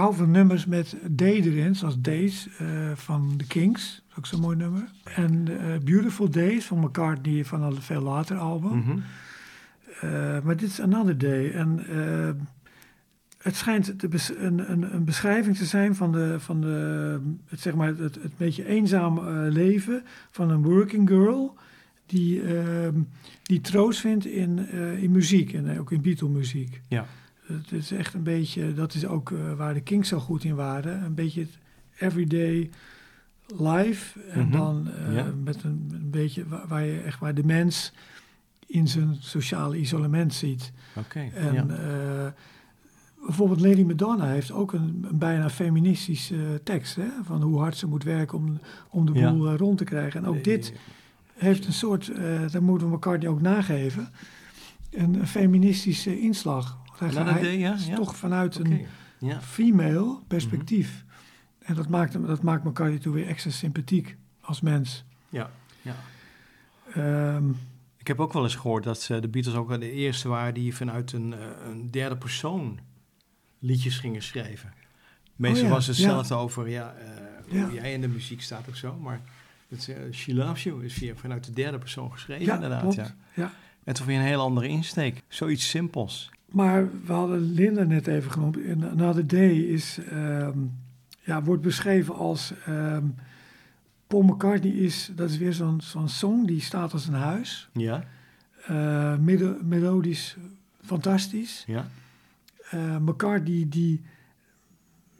[SPEAKER 2] hou van nummers met D erin, zoals Days eh, van The Kings. Dat is ook zo'n mooi nummer. En eh, Beautiful Days van McCartney van een veel later album.
[SPEAKER 6] Mhm.
[SPEAKER 2] Eh, maar dit is Another Day. En het schijnt een, een, een beschrijving te zijn van, de, van de, het, zeg maar, het, het beetje eenzaam leven van een working girl. Die, eh, die troost vindt in, in muziek en ook in Beatle-muziek.
[SPEAKER 6] Ja.
[SPEAKER 2] Het is echt een beetje, dat is ook eh, waar de Kings zo goed in waren. Een beetje het everyday life. En
[SPEAKER 6] Mhm,
[SPEAKER 2] dan eh,
[SPEAKER 6] ja.
[SPEAKER 2] met een, een beetje waar, waar je echt waar de mens in zijn sociale isolement ziet.
[SPEAKER 6] Oké.
[SPEAKER 2] En
[SPEAKER 6] ja.
[SPEAKER 2] eh, bijvoorbeeld Lady Madonna heeft ook een, een bijna feministische tekst. Hè? Van hoe hard ze moet werken om, om de
[SPEAKER 6] Ja.
[SPEAKER 2] boel rond te krijgen. En ook dit heeft een soort, daar moeten we elkaar ook nageven, een feministische inslag.
[SPEAKER 6] Another Day, ja,
[SPEAKER 2] toch vanuit een
[SPEAKER 6] Ja.
[SPEAKER 2] female perspectief. En dat maakt, hem, dat maakt McCartney toe weer extra sympathiek als mens.
[SPEAKER 6] Ja. ja.
[SPEAKER 2] Ehm,
[SPEAKER 6] Ik heb ook wel eens gehoord dat de Beatles ook wel de eerste waren die vanuit een, eh, een derde persoon liedjes gingen schrijven. Meestal
[SPEAKER 2] Oh ja,
[SPEAKER 6] was het
[SPEAKER 2] ja.
[SPEAKER 6] hetzelfde over ja, eh,
[SPEAKER 2] Ja.
[SPEAKER 6] hoe jij in de muziek staat of zo. Maar het, eh, She Loves You is via, vanuit de derde persoon geschreven
[SPEAKER 2] ja,
[SPEAKER 6] inderdaad.
[SPEAKER 2] klopt.
[SPEAKER 6] Ja.
[SPEAKER 2] Ja.
[SPEAKER 6] En toch weer een heel andere insteek. Zoiets simpels.
[SPEAKER 2] Maar we hadden Linda net even genoemd. Another Day is, ehm, ja, wordt beschreven als... ehm, Paul McCartney is, dat is weer zo'n zo'n song, die staat als een huis.
[SPEAKER 6] Ja,
[SPEAKER 2] Eh, melo- melodisch fantastisch.
[SPEAKER 6] ja.
[SPEAKER 2] Eh McCartney die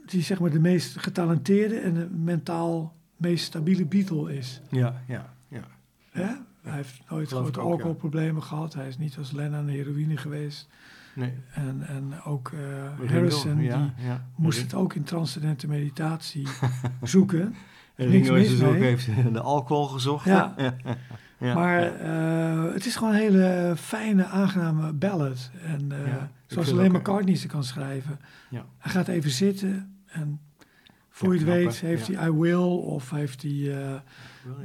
[SPEAKER 2] die zeg maar de meest getalenteerde en de mentaal meest stabiele Beatle is.
[SPEAKER 1] Ja, ja, ja.
[SPEAKER 2] Hè? Hij heeft nooit grote
[SPEAKER 1] ja.
[SPEAKER 2] alcoholproblemen gehad. Hij is niet als Lennon heroïne geweest.
[SPEAKER 1] Nee.
[SPEAKER 2] En, en ook eh,
[SPEAKER 1] Ringo,
[SPEAKER 2] Harrison,
[SPEAKER 1] ja,
[SPEAKER 2] die
[SPEAKER 1] ja.
[SPEAKER 2] moest het ook in transcendente meditatie zoeken.
[SPEAKER 1] En Ringo is dus ook heeft de alcohol gezocht.
[SPEAKER 2] Ja. maar eh, het is gewoon een hele fijne, aangename ballad. En eh, zoals alleen McCartney ze kan schrijven.
[SPEAKER 1] Ja.
[SPEAKER 2] Hij gaat even zitten en voor je het weet heeft hij I Will of heeft hij eh,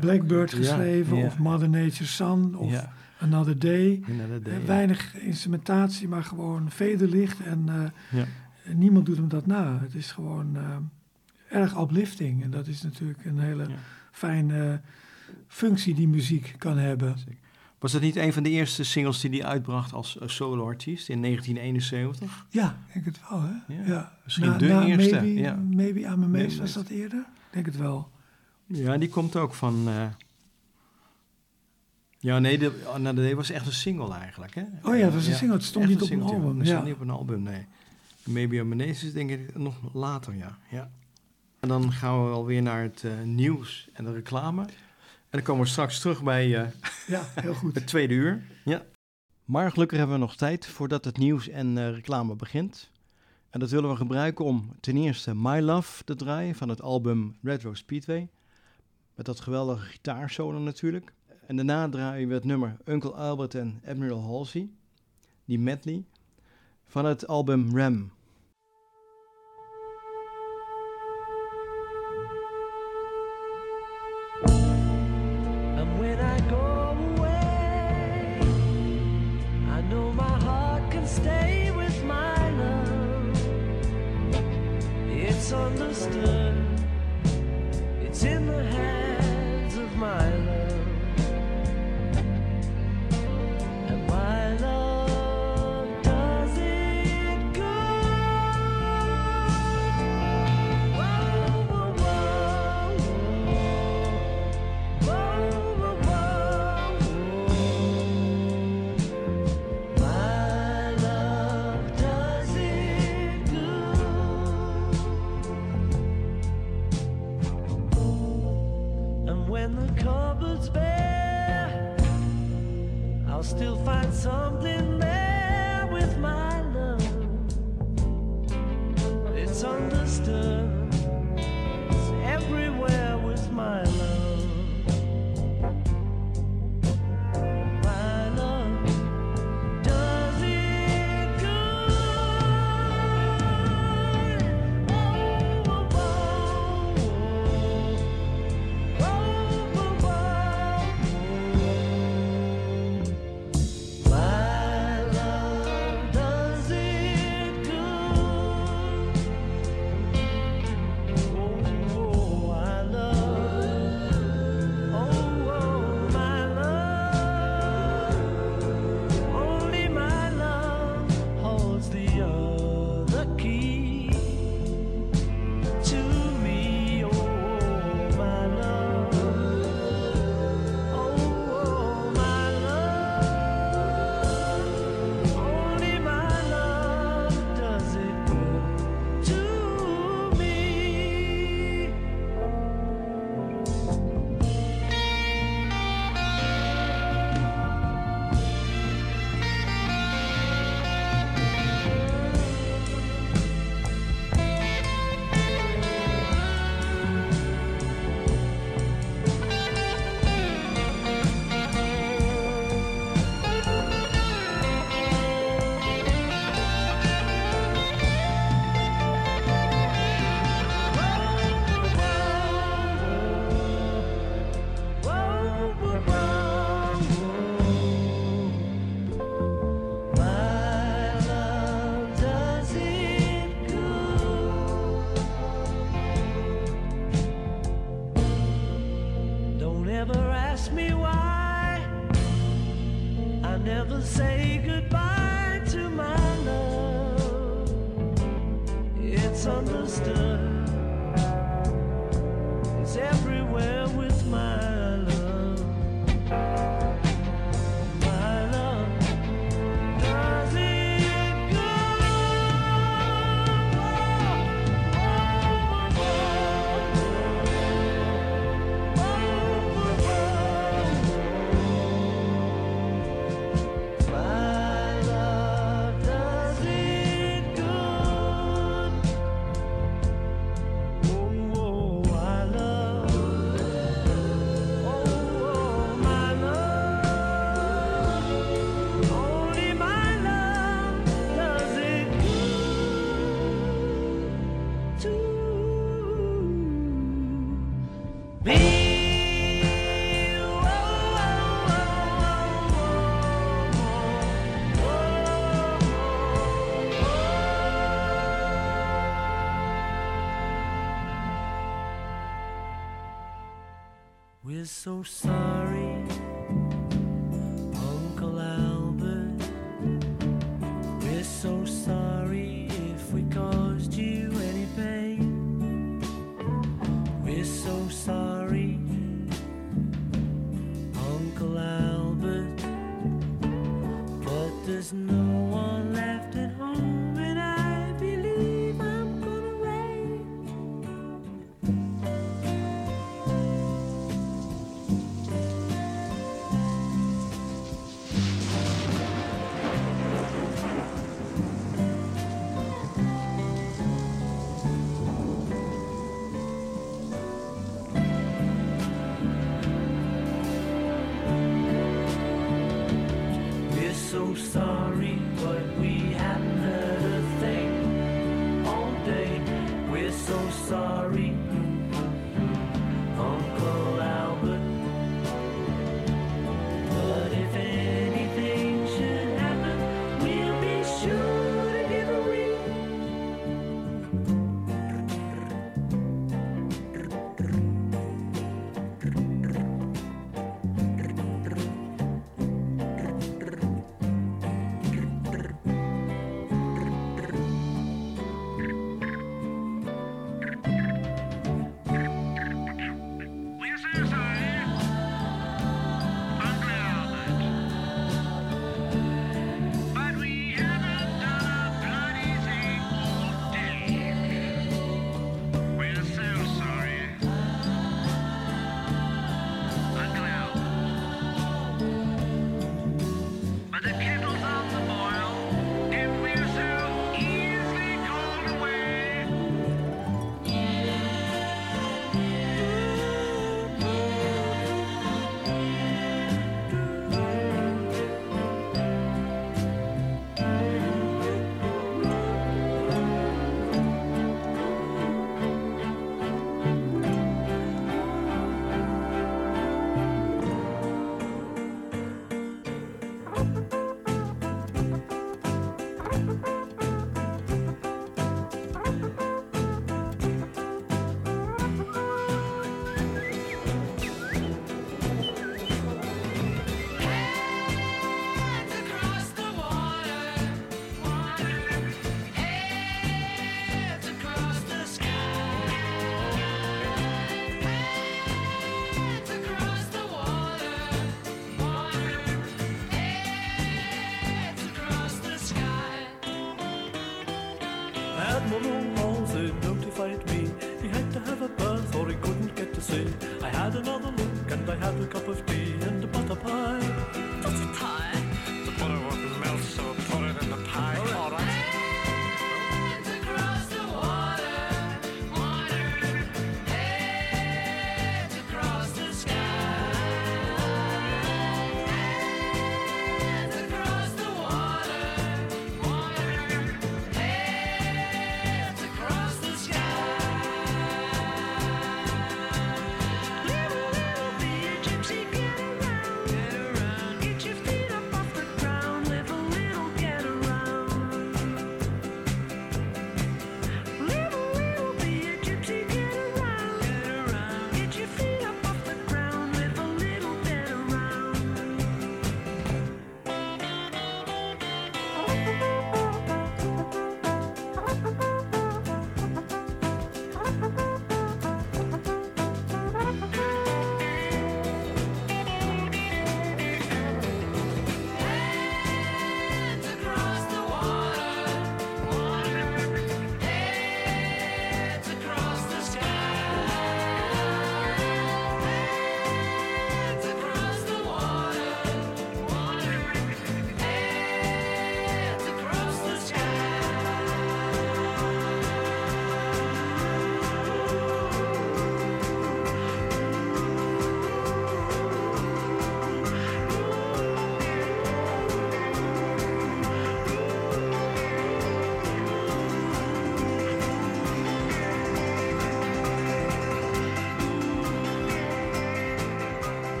[SPEAKER 2] Blackbird geschreven of Mother Nature's Son of Another Day.
[SPEAKER 1] ja.
[SPEAKER 2] Weinig instrumentatie, maar gewoon vederlicht en eh,
[SPEAKER 1] Ja.
[SPEAKER 2] en niemand doet hem dat na. Het is gewoon eh, erg uplifting en dat is natuurlijk een hele fijne functie die muziek kan hebben.
[SPEAKER 1] Was dat niet een van de eerste singles die hij uitbracht als eh, solo-artiest in 1971?
[SPEAKER 2] Ja, ik denk het wel, hè?
[SPEAKER 1] Ja,
[SPEAKER 2] Ja.
[SPEAKER 1] misschien de eerste,
[SPEAKER 2] Maybe,
[SPEAKER 1] ja.
[SPEAKER 2] maybe I'm Amazed,
[SPEAKER 1] Maybe
[SPEAKER 2] was dat eerder? Ik denk het wel.
[SPEAKER 1] Ja, die komt ook van... Ja, nee, de, Another Day was echt een single eigenlijk, hè?
[SPEAKER 2] Oh ja, het was een single. Het stond niet op een album,
[SPEAKER 1] Het stond niet op een album, nee. Maybe a Meneses denk ik nog later, ja. ja. En dan gaan we alweer naar het eh, nieuws en de reclame. En dan komen we straks terug bij eh,
[SPEAKER 2] Ja, heel goed.
[SPEAKER 1] het tweede uur. Ja.
[SPEAKER 3] Maar gelukkig hebben we nog tijd voordat het nieuws en eh, reclame begint. En dat willen we gebruiken om ten eerste My Love te draaien van het album Retro Speedway. Met dat geweldige gitaarsolo natuurlijk. En daarna draaien we het nummer Uncle Albert en Admiral Halsey, die medley, van het album Ram. We're so sorry,